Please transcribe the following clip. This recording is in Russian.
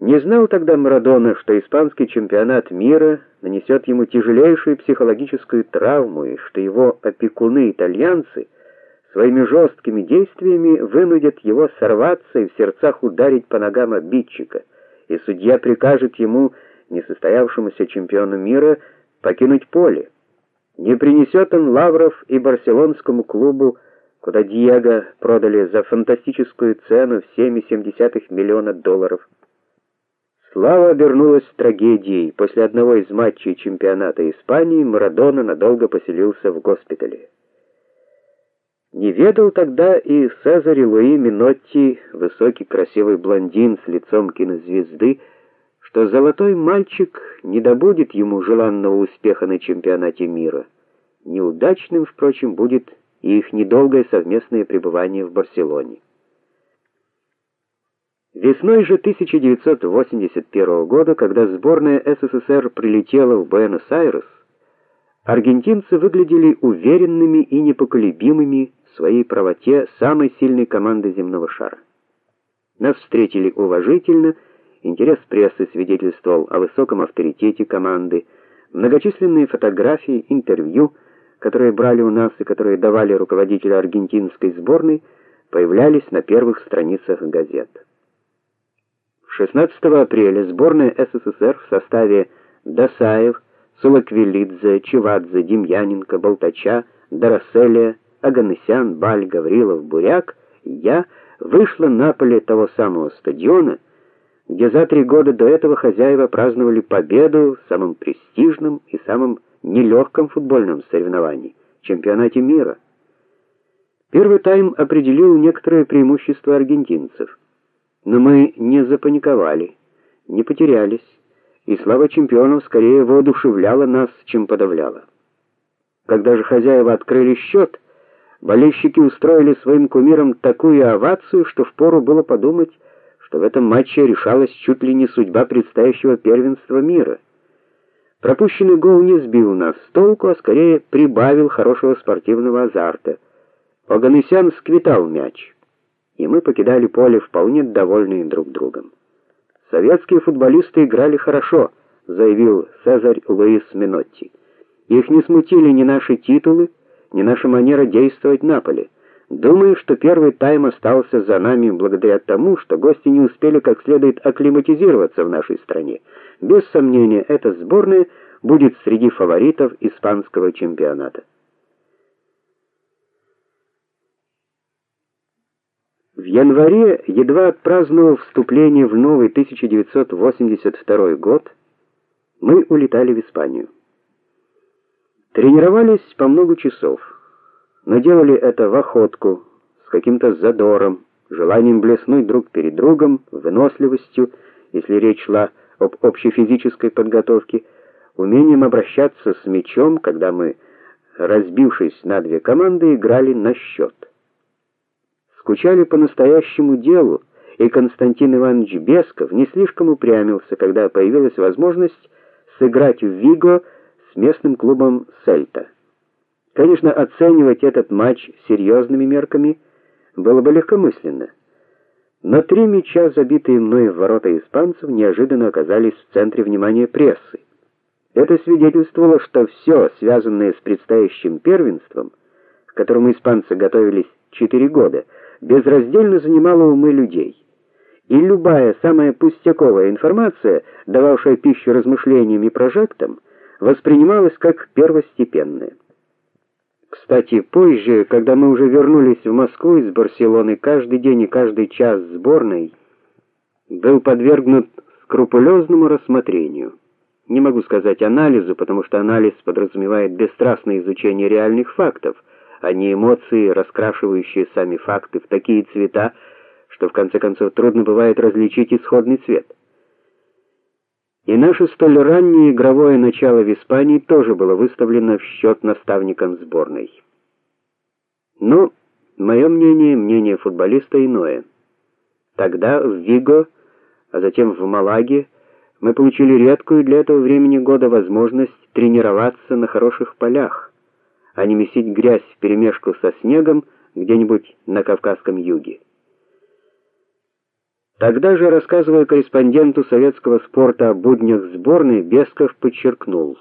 Не знал тогда Марадона, что испанский чемпионат мира нанесет ему тяжелейшую психологическую травму и что его опекуны-итальянцы своими жесткими действиями вынудят его сорваться и в сердцах ударить по ногам обидчика, и судья прикажет ему, несостоявшемуся чемпиону мира, покинуть поле. Не принесет он лавров и барселонскому клубу, куда Диего продали за фантастическую цену в 7,7 миллиона долларов. Слава обернулась трагедией. После одного из матчей чемпионата Испании Марадона надолго поселился в госпитале. Не ведал тогда и Цезарь Луи Минотти, высокий красивый блондин с лицом кинозвезды, что золотой мальчик не добудет ему желанного успеха на чемпионате мира. Неудачным, впрочем, будет и их недолгое совместное пребывание в Барселоне. Весной же 1981 года, когда сборная СССР прилетела в Буэнос-Айрес, аргентинцы выглядели уверенными и непоколебимыми в своей правоте самой сильной команды земного шара. Нас встретили уважительно, интерес прессы свидетельствовал о высоком авторитете команды, многочисленные фотографии, интервью, которые брали у нас и которые давали руководители аргентинской сборной, появлялись на первых страницах газет. 16 апреля сборная СССР в составе Дасаев, Сулаквилидзе, Чевадзе, Демьяненко, Болтача, Дороселия, Аганесян, Баль, Гаврилов, Буряк я вышла на поле того самого стадиона, где за три года до этого хозяева праздновали победу в самом престижном и самом нелегком футбольном соревновании чемпионате мира. Первый тайм определил некоторые преимущества аргентинцев. Но мы не запаниковали, не потерялись, и слава чемпионов скорее воодушевляла нас, чем подавляла. Когда же хозяева открыли счет, болельщики устроили своим кумирам такую овацию, что впору было подумать, что в этом матче решалась чуть ли не судьба предстоящего первенства мира. Пропущенный гол не сбил нас с толку, а скорее прибавил хорошего спортивного азарта. Оганесян сквитал мяч и мы покидали поле вполне довольные друг другом. Советские футболисты играли хорошо, заявил Цезарь Луис Минотти. Их не смутили ни наши титулы, ни наша манера действовать на поле. Думаю, что первый тайм остался за нами благодаря тому, что гости не успели как следует акклиматизироваться в нашей стране. Без сомнения, эта сборная будет среди фаворитов испанского чемпионата. Январе, едва отпраздновав вступление в новый 1982 год, мы улетали в Испанию. Тренировались по много часов, но делали это в охотку, с каким-то задором, желанием блеснуть друг перед другом, выносливостью, если речь шла об общей физической подготовке, умением обращаться с мячом, когда мы, разбившись на две команды, играли на счет скучали по настоящему делу, и Константин Иванович Бесков не слишком упрямился, когда появилась возможность сыграть в Виго с местным клубом Сельта. Конечно, оценивать этот матч серьезными мерками было бы легкомысленно. Но три мяча, забитые мной в ворота испанцев, неожиданно оказались в центре внимания прессы. Это свидетельствовало, что все, связанное с предстоящим первенством, к которому испанцы готовились четыре года, безраздельно занимала умы людей. И любая самая пустяковая информация, дававшая пищу размышлениям и прожектам, воспринималась как первостепенная. Кстати, позже, когда мы уже вернулись в Москву из Барселоны, каждый день и каждый час сборной был подвергнут скрупулезному рассмотрению. Не могу сказать анализу, потому что анализ подразумевает бесстрастное изучение реальных фактов а не эмоции, раскрашивающие сами факты в такие цвета, что в конце концов трудно бывает различить исходный цвет. И наше столь раннее игровое начало в Испании тоже было выставлено в счет наставникам сборной. Но мое мнение, мнение футболиста иное. Тогда в Виго, а затем в Малаге мы получили редкую для этого времени года возможность тренироваться на хороших полях а не месить грязь вперемешку со снегом где-нибудь на Кавказском юге. Тогда же, рассказывая корреспонденту советского спорта о буднях сборной, Бесков подчеркнул: